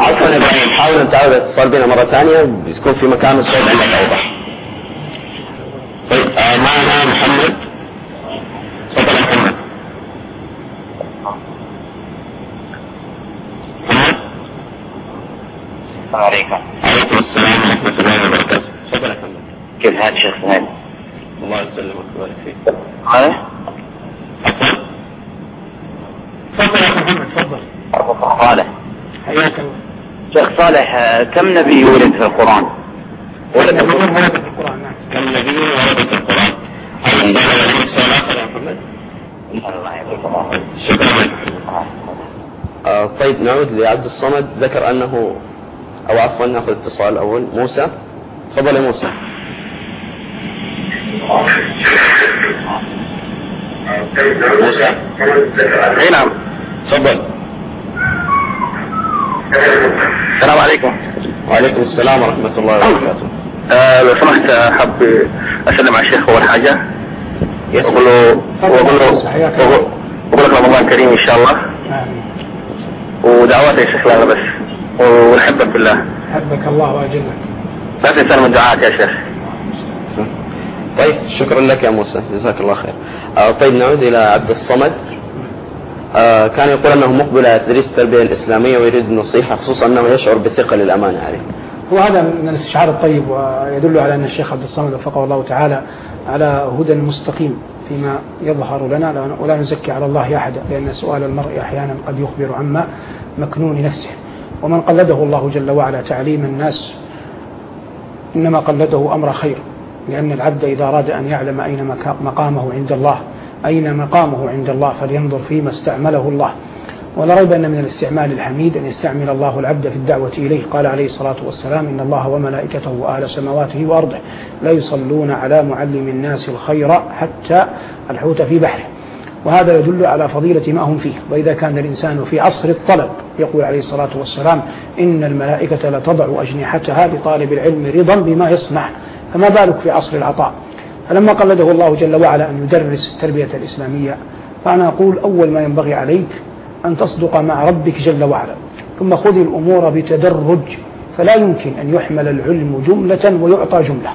عفوا يا إبراهيم حاول أن تعود الاتصال بنا مرة ثانية بتكون في مكان الصوت عندك أوضح طيب آه معنا محمد. تفضل يا محمد. محمد؟ عليكم. عليكم السلام ورحمة الله وبركاته. تفضل يا محمد. هذا شيخ سهيل الله يسلمك ويبارك فيك. هذا تفضل يا محمد تفضل. صالح. حياك الله. شيخ صالح آه، كم نبي ولد في القرآن؟ ولد نبي ورد في القرآن. كم نبي ورد في القرآن عندنا سؤال آخر يا محمد. شكرا آه طيب نعود لعبد الصمد. ذكر أنه أو عفوا نأخذ اتصال أول. موسى. تفضل يا موسى. موسى. أي نعم. تفضل. السلام عليكم. وعليكم السلام ورحمة الله وبركاته. آه لو سمحت آه، حاب أسلم على الشيخ أول حاجة. وأقول له وأقول له. واقول لك رمضان كريم إن شاء الله. آمين. ودعواتي يا شيخ لنا بس. ونحبك بالله. حبك الله وأجلك. لا تنسى من دعائك يا شيخ. طيب شكرا لك يا موسى. جزاك الله خير. آه طيب نعود إلى عبد الصمد. آه كان يقول أنه مقبل على تدريس التربية الإسلامية ويريد النصيحة خصوصا أنه يشعر بثقل الأمانة عليه. وهذا من الاستشعار الطيب ويدل على أن الشيخ عبد الصمد وفقه الله تعالى على هدى مستقيم فيما يظهر لنا. لا- ولا نزكي على الله أحدا لأن سؤال المرء أحيانا قد يخبر عما مكنون نفسه. ومن قلده الله جل وعلا تعليم الناس إنما قلده أمر خير لأن العبد إذا أراد أن يعلم أين مقامه عند الله أين مقامه عند الله فلينظر فيما استعمله الله. ولا ريب أن من الاستعمال الحميد أن يستعمل الله العبد في الدعوة إليه. قال عليه الصلاة والسلام إن الله وملائكته وأهل سماواته وأرضه لا يصلون على معلم الناس الخير حتى الحوت في بحره. وهذا يدل على فضيلة ما هم فيه. وإذا كان الإنسان في عصر الطلب يقول عليه الصلاة والسلام إن الملائكة لتضع أجنحتها لطالب العلم رضا بما يصنع. فما بالك في عصر العطاء؟ فلما قلده الله جل وعلا أن يدرس التربية الإسلامية فأنا أقول أول ما ينبغي عليك أن تصدق مع ربك جل وعلا. ثم خذ الأمور بتدرج. فلا يمكن أن يحمل العلم جملة ويعطى جملة.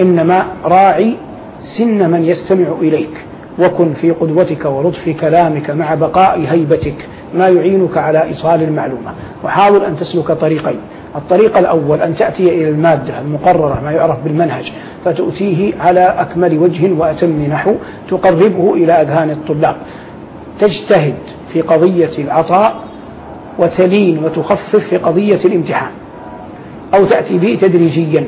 إنما راعي سن من يستمع إليك. وكن في قدوتك ولطف كلامك مع بقاء هيبتك ما يعينك على إيصال المعلومة. وحاول أن تسلك طريقين. الطريق الأول أن تأتي إلى المادة المقررة ما يعرف بالمنهج فتؤتيه على أكمل وجه وأتم نحو تقربه إلى أذهان الطلاب. تجتهد في قضية العطاء وتلين وتخفف في قضية الامتحان أو تأتي به تدريجيا.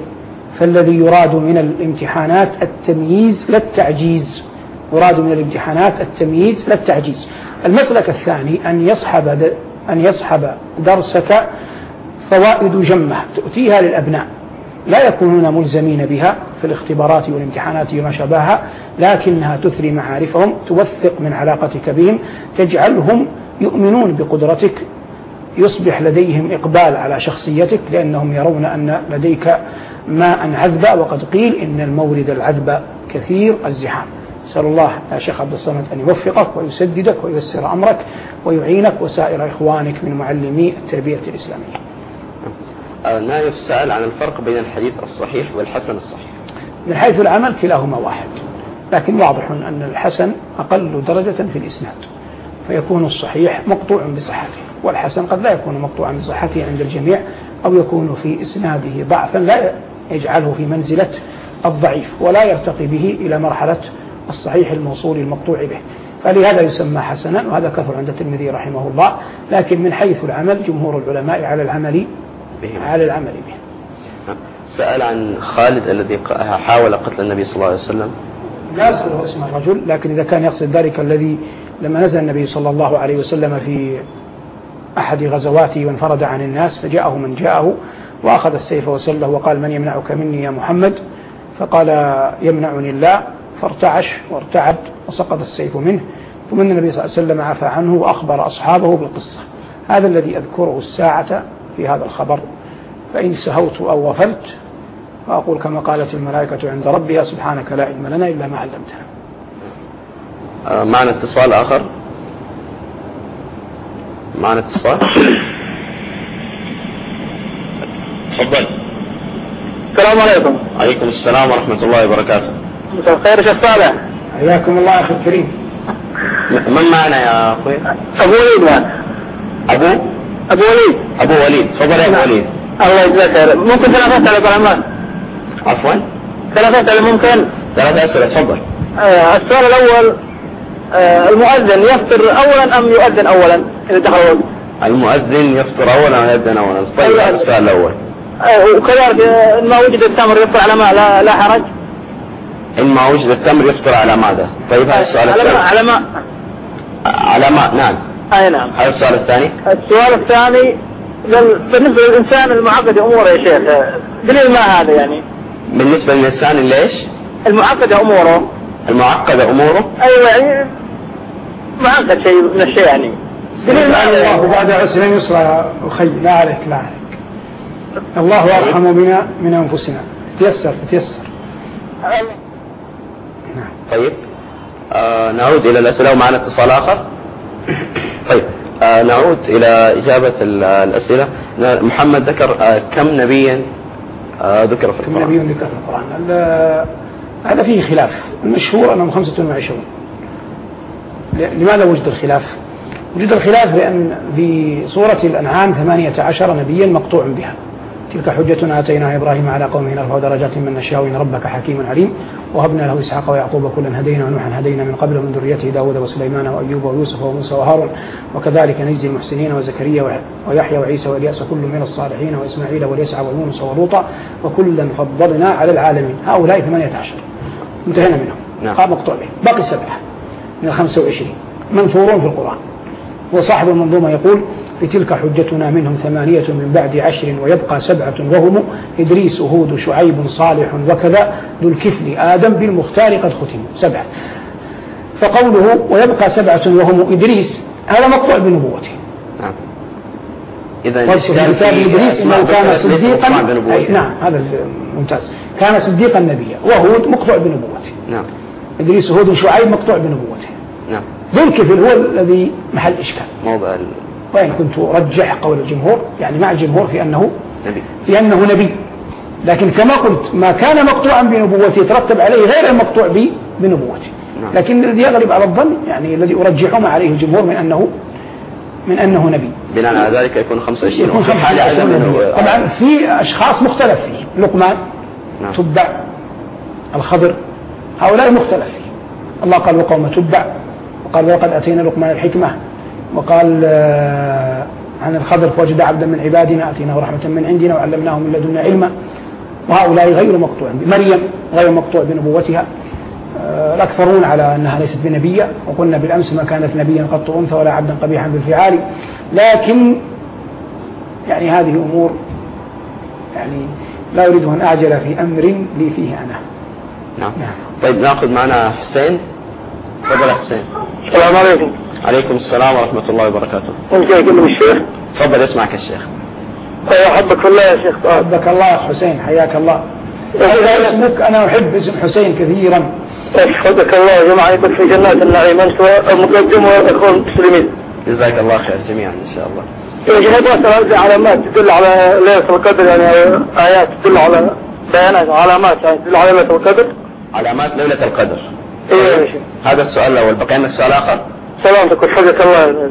فالذي يراد من الامتحانات التمييز لا التعجيز. يراد من الامتحانات التمييز لا التعجيز. المسلك الثاني أن يصحب أن يصحب درسك فوائد جمة تؤتيها للأبناء. لا يكونون ملزمين بها في الاختبارات والامتحانات وما شابهها لكنها تثري معارفهم توثق من علاقتك بهم تجعلهم يؤمنون بقدرتك يصبح لديهم إقبال على شخصيتك لأنهم يرون أن لديك ماء عذبا وقد قيل إن المورد العذب كثير الزحام. نسأل الله يا شيخ عبد الصمد أن يوفقك ويسددك وييسر أمرك ويعينك وسائر إخوانك من معلمي التربية الإسلامية. نايف سأل عن الفرق بين الحديث الصحيح والحسن الصحيح. من حيث العمل كلاهما واحد لكن واضح أن الحسن أقل درجة في الإسناد فيكون الصحيح مقطوع بصحته والحسن قد لا يكون مقطوعا بصحته عند الجميع أو يكون في إسناده ضعفا لا يجعله في منزلة الضعيف ولا يرتقي به إلى مرحلة الصحيح الموصول المقطوع به. فلهذا يسمى حسنا وهذا كثر عند الترمذي رحمه الله لكن من حيث العمل جمهور العلماء على العمل به على العمل به سأل عن خالد الذي حاول قتل النبي صلى الله عليه وسلم. لا أسأله اسم الرجل لكن إذا كان يقصد ذلك الذي لما نزل النبي صلى الله عليه وسلم في أحد غزواته وانفرد عن الناس فجاءه من جاءه وأخذ السيف وسله وقال من يمنعك مني يا محمد؟ فقال يمنعني الله فارتعش وارتعد وسقط السيف منه. ثم النبي صلى الله عليه وسلم عفى عنه وأخبر أصحابه بالقصة. هذا الذي أذكره الساعة في هذا الخبر. فإن سهوت أو غفلت وأقول كما قالت الملائكة عند ربها سبحانك لا علم لنا إلا ما علمتنا. آه معنا اتصال آخر؟ معنا اتصال؟ تفضل. السلام عليكم. عليكم السلام ورحمة الله وبركاته. مساء الخير شيخ صالح. حياكم الله أخي الكريم. من معنا يا أخوي؟ أبو وليد أبو؟ أبو وليد. أبو وليد. تفضل يا أبو وليد. الله يجزاك خير. ممكن تنافس على العلماء عفوا. ثلاث أسئلة ممكن. ثلاث أسئلة تفضل. آه، السؤال الأول آه، المؤذن يفطر أولا أم يؤذن أولا؟ إذا دخل الوقت. المؤذن يفطر أولا أو يأذن أولا؟ طيب أيوة. هذا السؤال الأول. آه، وكذلك آه، ما وجد التمر يفطر على ما؟ لا, لا حرج. إن ما وجد التمر يفطر على ماذا؟ طيب هذا السؤال الثاني. على ما؟ على ما؟ نعم. أي نعم. هذا السؤال الثاني. السؤال الثاني بالنسبة للإنسان المعقد أموره يا شيخ دليل ما هذا يعني؟ بالنسبة للإنسان اللي إيش المعقد أموره. المعقد أموره؟ أيوة يعني معقد شيء من الشيء يعني. دليل ما هذا الله يعني. بعد عسر يسرى يا أخي لا عليك لا عليك. الله أرحم بنا من أنفسنا. تيسر تيسر. نعم طيب. آه نعود إلى الأسئلة ومعنا اتصال آخر. طيب. نعود إلى إجابة ال- الأسئلة. محمد ذكر آه كم نبيا؟ آه ذكر في كم القرآن. نبي ذكر في القرآن؟ ال- هذا فيه خلاف. المشهور أنهم خمسة وعشرون. ل- لماذا وجد الخلاف؟ وجد الخلاف لأن في سورة الأنعام ثمانية عشر نبيا مقطوع بها. تلك حجتنا آتيناها إبراهيم على قومه نرفع درجات من نشاء إن ربك حكيم عليم. وهبنا له إسحاق ويعقوب كلا هدينا ونوحا هدينا من قبل من ذريته داود وسليمان وأيوب ويوسف وموسى وهارون. وكذلك نجزي المحسنين وزكريا ويحيى وعيسى واليأس كل من الصالحين وإسماعيل واليسع ويونس ولوطا. وكلا فضلنا على العالمين. هؤلاء ثمانية عشر. انتهينا منهم. نعم. قام مقطوع بهم باقي سبعة من الخمسة وعشرين. منثورون في القرآن. وصاحب المنظومة يقول في تلك حجتنا منهم ثمانية من بعد عشر ويبقى سبعة وهم إدريس هود شعيب صالح وكذا ذو الكفل آدم بالمختار قد ختموا سبعة. فقوله ويبقى سبعة وهم إدريس هذا مقطوع بنبوته. نعم. إذا الإشكال كتاب إدريس إنه كان صديقا نعم هذا ممتاز. كان صديقا نبيا وهود مقطوع بنبوته. نعم. إدريس هود شعيب مقطوع بنبوته. نعم. ذو الكفل هو الذي محل إشكال. موضع وإن كنت أرجح قول الجمهور يعني مع الجمهور في أنه النبي في أنه نبي. لكن كما قلت ما كان مقطوعا بنبوته يترتب عليه غير المقطوع به بنبوته نعم. لكن الذي يغلب على الظن يعني الذي أرجحه ما عليه الجمهور من أنه من أنه نبي. بناء على ذلك يكون 25 يكون وفي حال خمسة عدم وعشرون إنه- نبيا. طبعا في أشخاص مختلف فيه. لقمان نعم. تبع الخضر هؤلاء مختلف فيه. الله قال وقوم تبع وقال ولقد أتينا لقمان الحكمة. وقال آه، عن الخضر فوجد عبدا من عبادنا أتيناه رحمة من عندنا وعلمناه من لدنا علما. وهؤلاء غير مقطوع مريم غير مقطوع بنبوتها. آه، الأكثرون على أنها ليست بنبية. وقلنا بالأمس ما كانت نبيا قط أنثى ولا عبدا قبيحا بالفعال. لكن يعني هذه أمور يعني لا أريد أن أعجل في أمر لي فيه أنا. نعم. نعم. طيب ناخذ معنا حسين. تفضل يا حسين. السلام عليكم. عليكم السلام ورحمة الله وبركاته. ممكن يكلم الشيخ. تفضل يسمعك الشيخ أحبك في الله يا شيخ؟ أحبك الله يا حسين حياك الله. هذا اسمك أنا أحب اسم حسين كثيرا. أحبك الله جمع يكون في جنات النعيم أنت والمقدم والإخوان المسلمين. جزاك الله خير جميعا إن شاء الله. يا شيخ أبغى أسأل علامات تدل على ليلة القدر يعني آيات تدل على بيانات علامات يعني تدل على ليلة القدر. علامات ليلة القدر. إيه يا شيخ. هذا السؤال الأول. بقى عندك سؤال آخر؟ سلامتك وحفظك الله.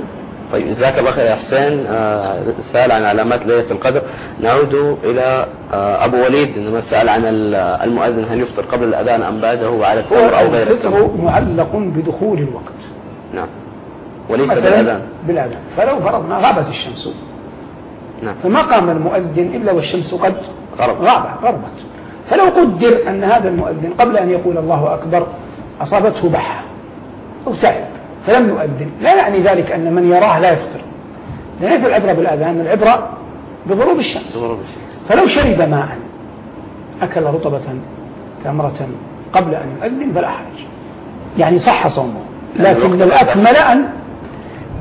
طيب جزاك الله خير يا حسين. آه، سأل عن علامات ليلة القدر. نعود إلى آه، أبو وليد إنما سأل عن ال- المؤذن هل يفطر قبل الأذان أم بعده وعلى التمر أو غير التمر الفطر معلق بدخول الوقت. نعم. وليس بالأذان. بالأذان. فلو فرضنا غابت الشمس. نعم. فما قام المؤذن إلا والشمس قد غرب. غابت غربت. فلو قدر أن هذا المؤذن قبل أن يقول الله أكبر أصابته بحة أو تعب فلم يؤذن. لا يعني ذلك أن من يراه لا يفطر. ليس العبرة بالأذان العبرة بغروب الشمس. غروب الشمس. فلو شرب ماء أكل رطبة تمرة قبل أن يؤذن فلا حرج. يعني صح صومه يعني لكن الأكمل أن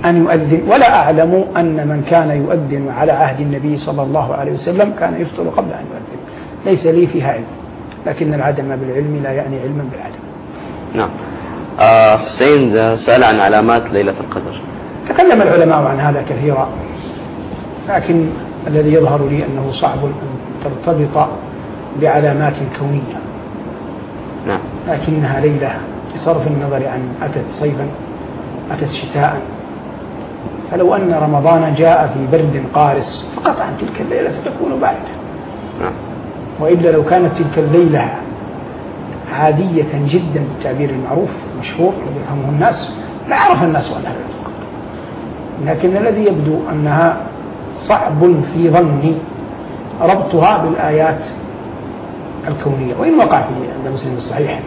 أن يؤذن. ولا أعلم أن من كان يؤذن على عهد النبي صلى الله عليه وسلم كان يفطر قبل أن يؤذن. ليس لي فيها علم لكن العدم بالعلم لا يعني علما بالعدم. نعم. آه، حسين سأل عن علامات ليلة القدر. تكلم العلماء عن هذا كثيرا لكن الذي يظهر لي أنه صعب أن ترتبط بعلامات كونية. نعم. لكنها ليلة بصرف النظر عن أتت صيفا أتت شتاء. فلو أن رمضان جاء في برد قارس فقطعا تلك الليلة ستكون باردة. نعم. وإلا لو كانت تلك الليلة عادية جدا بالتعبير المعروف المشهور الذي يفهمه الناس لا يعرف الناس القدر لكن الذي يبدو أنها صعب في ظني ربطها بالآيات الكونية وإن وقع في عند مسلم الصحيح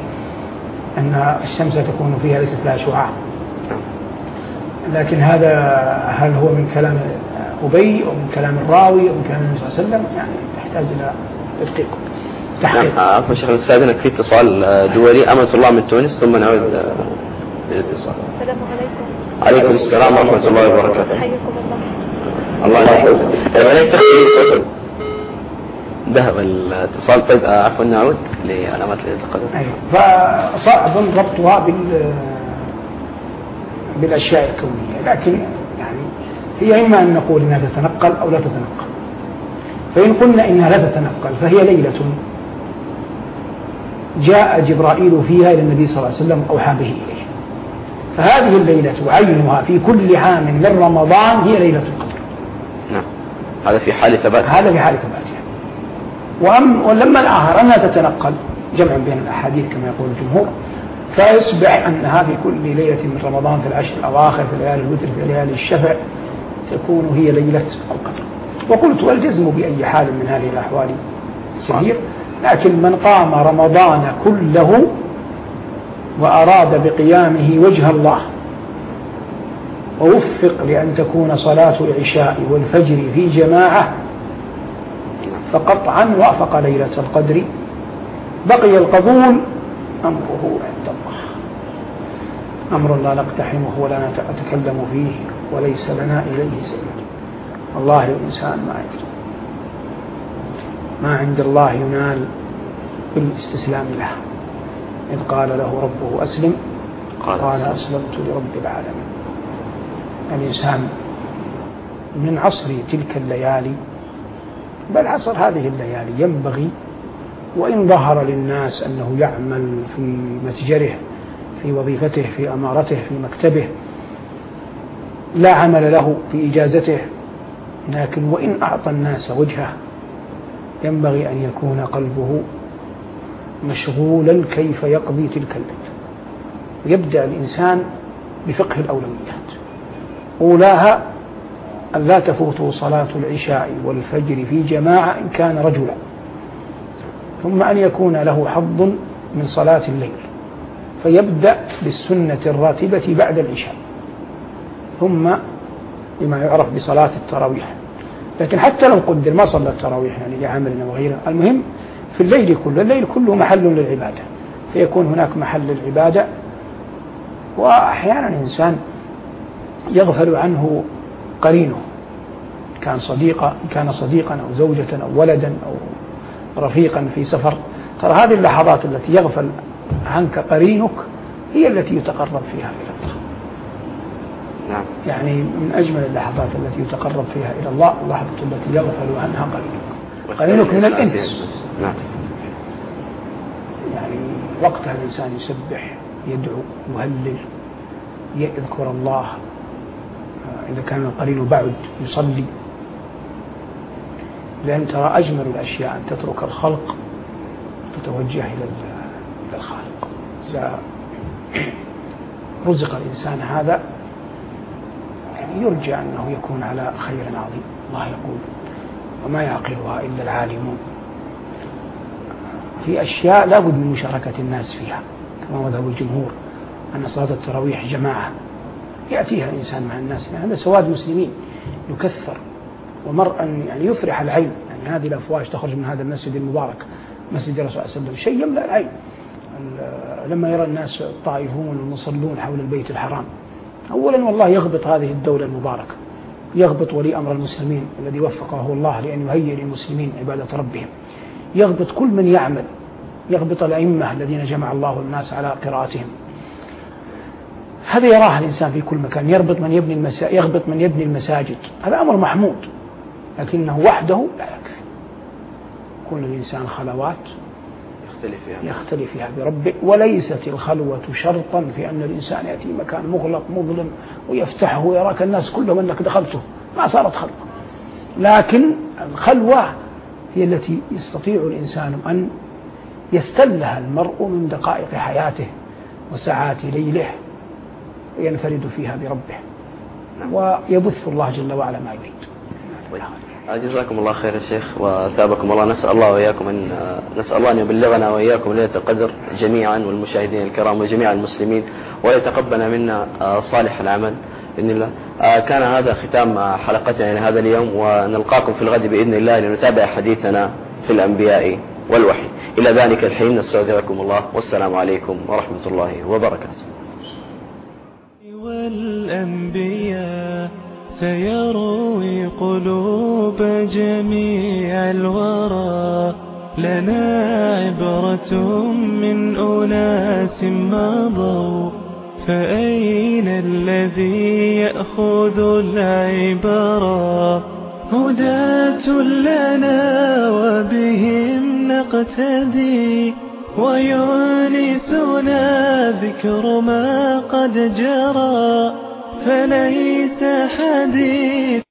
أن الشمس تكون فيها ليست لها شعاع. لكن هذا هل هو من كلام أبي أو من كلام الراوي أو من كلام النبي صلى الله عليه وسلم؟ يعني تحتاج إلى تدقيق. تحقيق. نعم عفوا شيخ نستاذنك في اتصال آه، دولي أمة الله من تونس ثم نعود آه، للاتصال السلام عليكم. عليكم السلام ورحمة الله وبركاته. حياكم الله. الله يحفظك. ذهب الاتصال. طيب آه، عفوا نعود لعلامات القدر أيوه. فصعب ربطها بال بالأشياء الكونية. لكن يعني هي إما أن نقول إنها تتنقل أو لا تتنقل. فإن قلنا إنها لا تتنقل فهي ليلة. جاء جبرائيل فيها إلى النبي صلى الله عليه وسلم أوحى به إليه. فهذه الليلة عينها في كل عام من رمضان هي ليلة القدر. نعم. هذا في حال ثبات. هذا في حال ثباتها وأم ولما الآخر أنها تتنقل جمعا بين الأحاديث كما يقول الجمهور فيصبح أنها في كل ليلة من رمضان في العشر الأواخر في ليالي الوتر في ليالي الشفع تكون هي ليلة القدر. وقلت والجزم بأي حال من هذه الأحوال؟ سهير لكن من قام رمضان كله وأراد بقيامه وجه الله ووفق لأن تكون صلاة العشاء والفجر في جماعة فقطعا وافق ليلة القدر بقي القبول أمره عند الله. أمر لا نقتحمه ولا نتكلم فيه وليس لنا إليه سبيل والله الإنسان ما يدري. ما عند الله ينال بالاستسلام له. إذ قال له ربه أسلم. قال, قال أسلمت لرب العالمين. الإنسان من عصر تلك الليالي بل عصر هذه الليالي ينبغي وإن ظهر للناس أنه يعمل في متجره في وظيفته في أمارته في مكتبه لا عمل له في إجازته. لكن وإن أعطى الناس وجهه ينبغي أن يكون قلبه مشغولا كيف يقضي تلك الليلة. يبدأ الإنسان بفقه الأولويات. أولاها أن لا تفوته صلاة العشاء والفجر في جماعة إن كان رجلا. ثم أن يكون له حظ من صلاة الليل. فيبدأ بالسنة الراتبة بعد العشاء. ثم بما يعرف بصلاة التراويح. لكن حتى لو قدر ما صلى التراويح يعني لعمل أو غيره المهم في الليل كله الليل كله محل للعبادة. فيكون هناك محل للعبادة. وأحيانا الإنسان يغفل عنه قرينه. كان صديقا كان صديقا أو زوجة أو ولدا أو رفيقا في سفر. ترى هذه اللحظات التي يغفل عنك قرينك هي التي يتقرب فيها إلى نعم. يعني من أجمل اللحظات التي يتقرب فيها إلى الله اللحظة التي يغفل عنها قرينك قرينك من الإنس. نعم. يعني وقتها الإنسان يسبح يدعو يهلل يذكر الله. إذا كان القرين بعد يصلي. لأن ترى أجمل الأشياء أن تترك الخلق تتوجه إلى الخالق. رزق الإنسان هذا يرجى أنه يكون على خير عظيم. الله يقول وما يعقلها إلا العالمون. في أشياء لا بد من مشاركة الناس فيها كما مذهب الجمهور أن صلاة التراويح جماعة. يأتيها الإنسان مع الناس يعني هذا سواد مسلمين. يكثر. ومرءا يعني يفرح العين. يعني هذه الأفواج تخرج من هذا المسجد المبارك مسجد الرسول صلى الله عليه وسلم. شيء يملأ العين. لما يرى الناس الطائفون والمصلون حول البيت الحرام. أولا والله يغبط هذه الدولة المباركة يغبط ولي أمر المسلمين الذي وفقه الله لأن يهيئ للمسلمين عبادة ربهم يغبط كل من يعمل يغبط الأئمة الذين جمع الله الناس على قراءتهم. هذا يراه الإنسان في كل مكان يربط من يبني المسا... يغبط من يبني المساجد هذا أمر محمود لكنه وحده لا يكفي. يكون الإنسان خلوات يختلف فيها. فيها بربه. وليست الخلوة شرطا في أن الإنسان يأتي مكان مغلق مظلم ويفتحه ويراك الناس كلهم أنك دخلته. ما صارت خلوة. لكن الخلوة هي التي يستطيع الإنسان أن يستلها المرء من دقائق حياته وساعات ليله وينفرد فيها بربه. ويبث الله جل وعلا ما يريد. طيب. جزاكم الله خير يا شيخ وثابكم الله. نسأل الله وإياكم أن نسأل الله أن يبلغنا وإياكم ليلة القدر جميعا والمشاهدين الكرام وجميع المسلمين ويتقبل منا صالح العمل بإذن الله. كان هذا ختام حلقتنا لهذا اليوم ونلقاكم في الغد بإذن الله لنتابع حديثنا في الأنبياء والوحي. إلى ذلك الحين نستودعكم الله. والسلام عليكم ورحمة الله وبركاته. والأنبياء سيروي قلوب جميع الورى. لنا عبرة من أناس مضوا. فأين الذي يأخذ العبرة هداة لنا وبهم نقتدي. ويونسنا ذكر ما قد جرى. فليس حديث